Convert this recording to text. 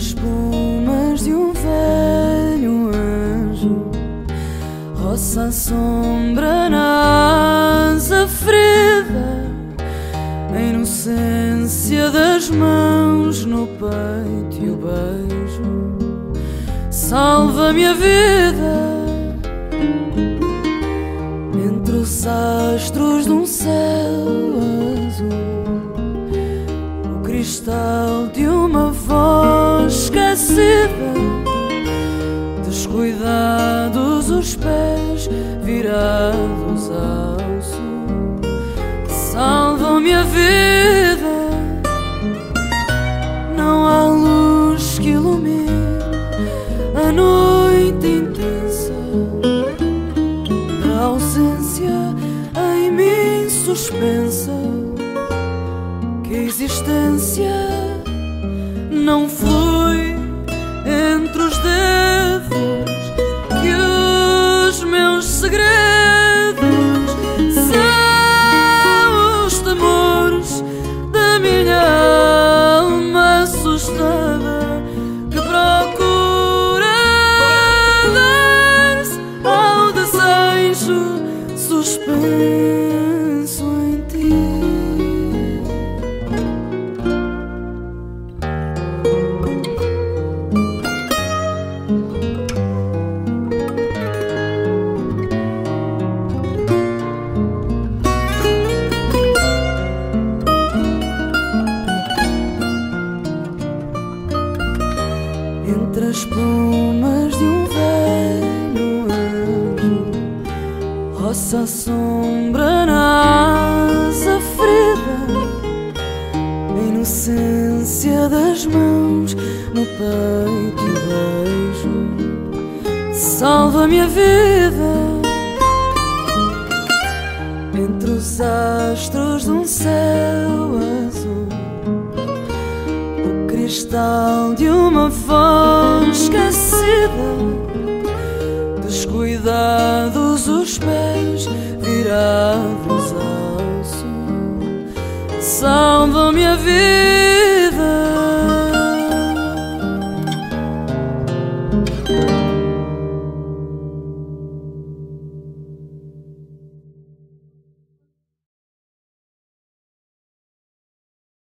as plumas de um velho anjo, roça a sombra na asa a inocência das mãos no peito e o beijo, salva-me a vida. Entre os astros de um céu azul, o cristal de uma voz esquecida, descuidados os pés virados ao sul, salvam-me a vida. Não há luz que ilumine a noite intensa, a ausência em mim suspensa. Que a existência não flui suspenso em ti. Entre as plumas de um roça a sombra na asa a inocência das mãos no peito e beijo, salva-me a vida. Entre os astros de um céu azul o cristal de uma voz esquecida, descuidados virados ao sul, salvam-me a vida.